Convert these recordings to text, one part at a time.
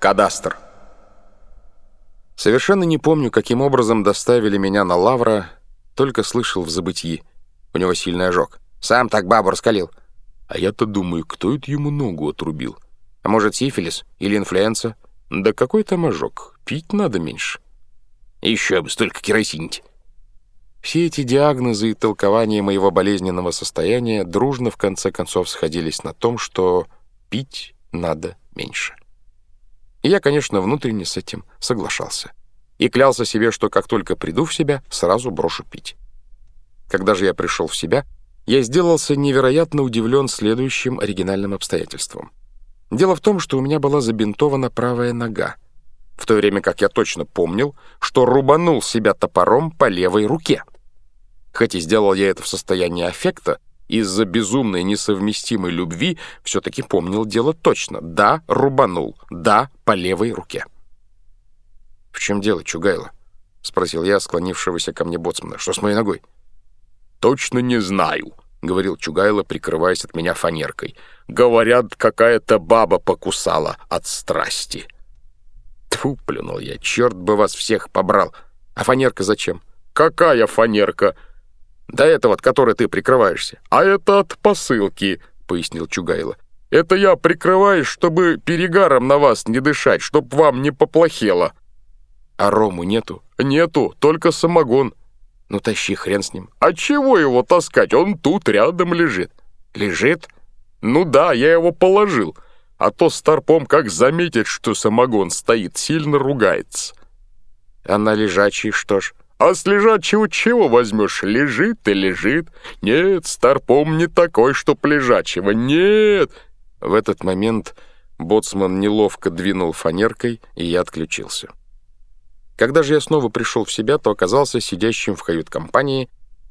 Кадастр. Совершенно не помню, каким образом доставили меня на Лавра, только слышал в забытии. У него сильный ожог. Сам так бабу раскалил. А я-то думаю, кто это ему ногу отрубил? А может, сифилис или инфлюенса? Да какой там ожог? Пить надо меньше. Еще бы, столько керосинить. Все эти диагнозы и толкования моего болезненного состояния дружно в конце концов сходились на том, что пить надо меньше. И я, конечно, внутренне с этим соглашался. И клялся себе, что как только приду в себя, сразу брошу пить. Когда же я пришел в себя, я сделался невероятно удивлен следующим оригинальным обстоятельством. Дело в том, что у меня была забинтована правая нога, в то время как я точно помнил, что рубанул себя топором по левой руке. Хоть и сделал я это в состоянии аффекта, из-за безумной несовместимой любви все-таки помнил дело точно. Да, рубанул. Да, по левой руке. «В чем дело, Чугайло?» — спросил я склонившегося ко мне боцмана. «Что с моей ногой?» «Точно не знаю», — говорил Чугайло, прикрываясь от меня фанеркой. «Говорят, какая-то баба покусала от страсти». Тьфу, плюнул я, черт бы вас всех побрал. А фанерка зачем? «Какая фанерка?» «Да это вот, которой ты прикрываешься». «А это от посылки», — пояснил Чугайло. «Это я прикрываюсь, чтобы перегаром на вас не дышать, чтоб вам не поплохело». «А рому нету?» «Нету, только самогон». «Ну тащи, хрен с ним». «А чего его таскать? Он тут рядом лежит». «Лежит?» «Ну да, я его положил. А то старпом как заметит, что самогон стоит, сильно ругается». «А на лежачий что ж?» А с лежачего чего возьмешь? Лежит и лежит. Нет, старпом не такой, чтоб лежачего. Нет!» В этот момент боцман неловко двинул фанеркой, и я отключился. Когда же я снова пришел в себя, то оказался сидящим в кают-компании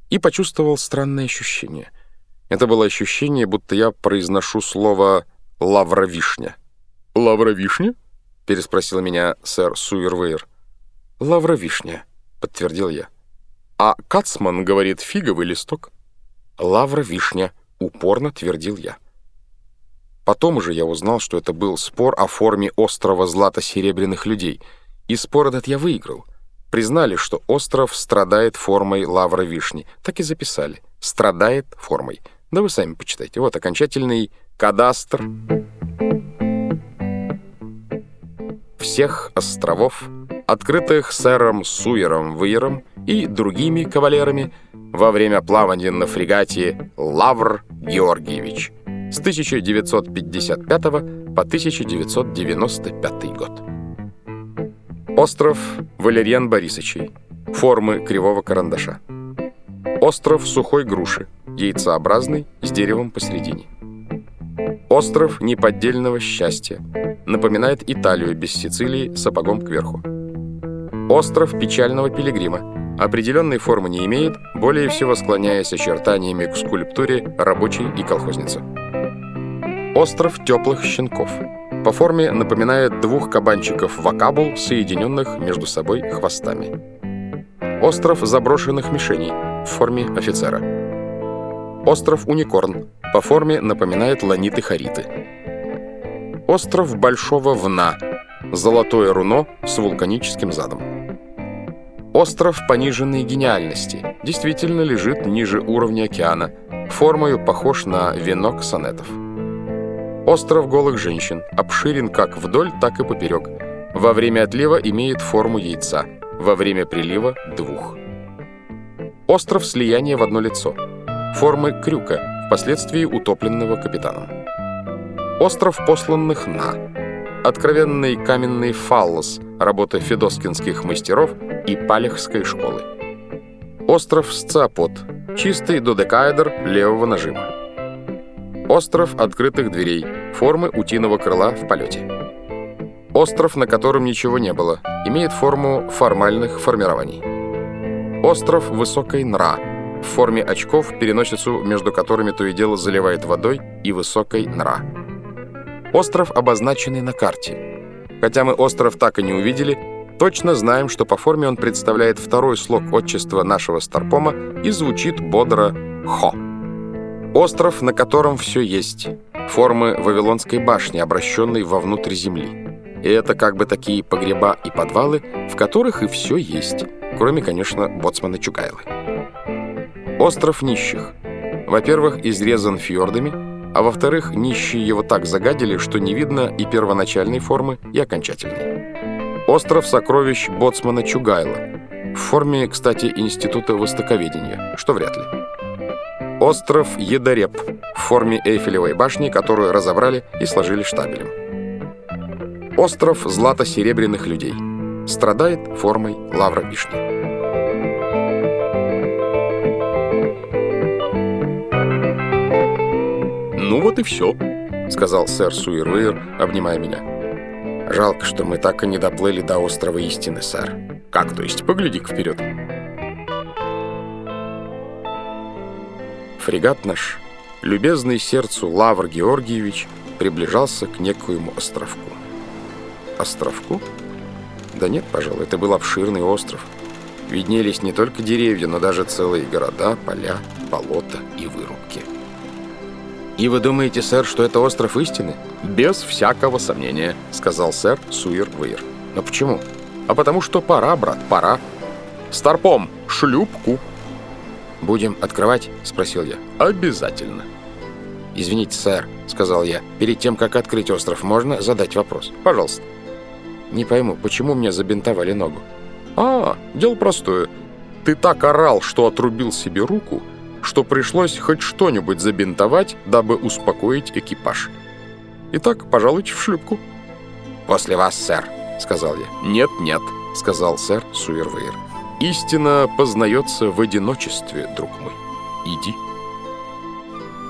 и почувствовал странное ощущение. Это было ощущение, будто я произношу слово «лавровишня». «Лавровишня?» — переспросил меня сэр Суирвейр. «Лавровишня», — подтвердил я. «А Кацман говорит фиговый листок». «Лавра-вишня», — упорно твердил я. Потом уже я узнал, что это был спор о форме острова злато-серебряных людей, и спор этот я выиграл. Признали, что остров страдает формой лавра-вишни. Так и записали. Страдает формой. Да вы сами почитайте. Вот окончательный кадастр всех островов открытых сэром Суером Вейером и другими кавалерами во время плавания на фрегате «Лавр Георгиевич» с 1955 по 1995 год. Остров Валерьян Борисовичей. Формы кривого карандаша. Остров сухой груши, яйцеобразный, с деревом посередине. Остров неподдельного счастья. Напоминает Италию без Сицилии сапогом кверху. Остров печального пилигрима. Определенной формы не имеет, более всего склоняясь очертаниями к скульптуре рабочей и колхозницы. Остров теплых щенков. По форме напоминает двух кабанчиков вакабул, соединенных между собой хвостами. Остров заброшенных мишеней в форме офицера. Остров Уникорн по форме напоминает ланиты хариты. Остров Большого Вна. Золотое руно с вулканическим задом. Остров пониженной гениальности действительно лежит ниже уровня океана, формою похож на венок сонетов. Остров голых женщин обширен как вдоль, так и поперек. Во время отлива имеет форму яйца, во время прилива – двух. Остров слияния в одно лицо. Формы крюка, впоследствии утопленного капитаном. Остров посланных на. Откровенный каменный фаллос, работа федоскинских мастеров – и Палехской школы. Остров Сцапот. Чистый додекаэдр левого нажима. Остров открытых дверей. Формы утиного крыла в полете. Остров, на котором ничего не было, имеет форму формальных формирований. Остров Высокой Нра. В форме очков, переносицу между которыми то и дело заливает водой, и Высокой Нра. Остров, обозначенный на карте. Хотя мы остров так и не увидели, Точно знаем, что по форме он представляет второй слог отчества нашего Старпома и звучит бодро «Хо». Остров, на котором все есть. Формы Вавилонской башни, обращенной вовнутрь земли. И это как бы такие погреба и подвалы, в которых и все есть, кроме, конечно, боцмана Чугайлы. Остров нищих. Во-первых, изрезан фьордами, а во-вторых, нищие его так загадили, что не видно и первоначальной формы, и окончательной. Остров сокровищ боцмана Чугайла. В форме, кстати, Института Востоковедения, что вряд ли. Остров Едореп в форме Эйфелевой башни, которую разобрали и сложили штабелем. Остров злато-серебряных людей. Страдает формой лавра вишни. «Ну вот и все», — сказал сэр Суирвейр, обнимая меня. «Жалко, что мы так и не доплыли до острова истины, сэр». «Как то есть? Погляди-ка вперед». Фрегат наш, любезный сердцу Лавр Георгиевич, приближался к некоему островку. Островку? Да нет, пожалуй, это был обширный остров. Виднелись не только деревья, но даже целые города, поля, болота и вырубки. «И вы думаете, сэр, что это остров истины?» «Без всякого сомнения», — сказал сэр Суир Вейр. «Но почему?» «А потому что пора, брат, пора. Старпом, шлюпку!» «Будем открывать?» — спросил я. «Обязательно». «Извините, сэр», — сказал я. «Перед тем, как открыть остров, можно задать вопрос?» «Пожалуйста». «Не пойму, почему мне забинтовали ногу?» «А, дело простое. Ты так орал, что отрубил себе руку, что пришлось хоть что-нибудь забинтовать, дабы успокоить экипаж. Итак, пожалуйте в шлюпку». «После вас, сэр», — сказал я. «Нет-нет», — сказал сэр Суэрвейр. «Истина познается в одиночестве, друг мой. Иди».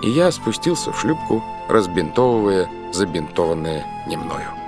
И я спустился в шлюпку, разбинтовывая забинтованное не мною.